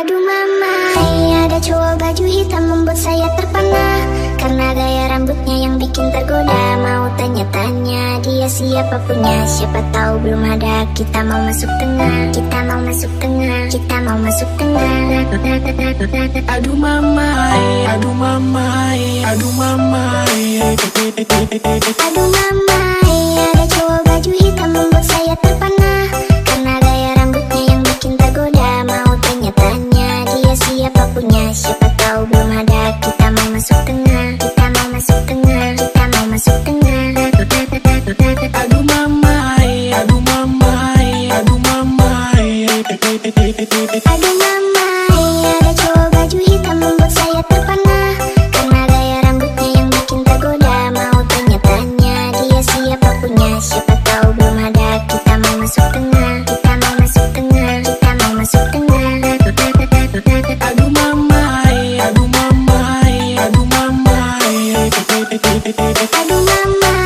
Aduh mama, iya, ada cowok baju hitam membuat saya terpana. Karena gaya rambutnya yang bikin tergoda. Mau tanya-tanya dia siapa punya. Siapa tahu belum ada. Kita mau masuk tengah. Kita mau masuk tengah. Kita mau masuk tengah. Aduh mama, aduh mama, aduh mama. Aduh mama. Baby mama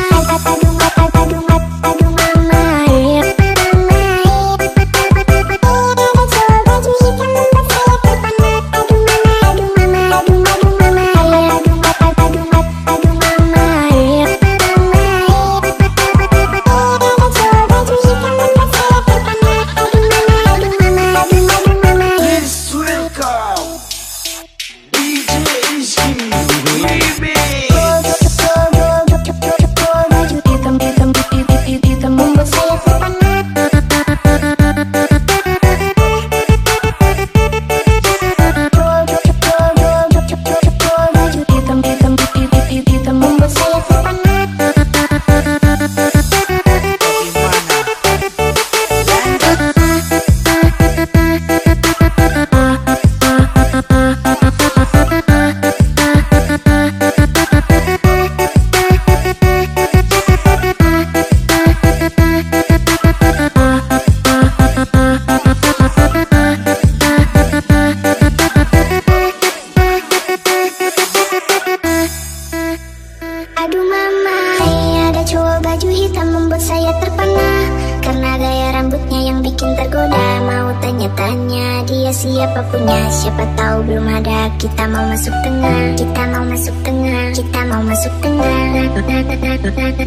membuat saya terpana. Karena gaya rambutnya yang bikin tergoda. Mau tanya-tanya dia siapa punya. Siapa tahu belum ada. Kita mau masuk tengah. Kita mau masuk tengah. Kita mau masuk tengah.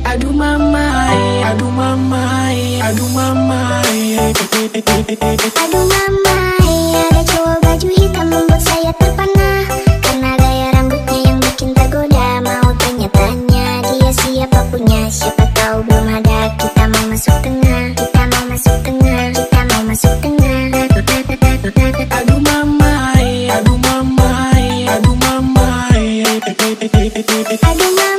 Aduh mama Aduh mama Aduh mama Aduh mama. I do not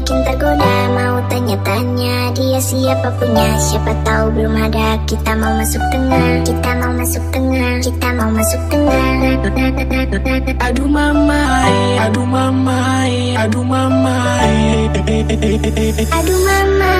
bikin tergoda mau tanya-tanya Dia siapa punya? Siapa tahu belum ada. Kita mau masuk tengah. Kita mau masuk tengah. Kita mau masuk tengah. Aduh mama Aduh mama Aduh mama. Aduh mama.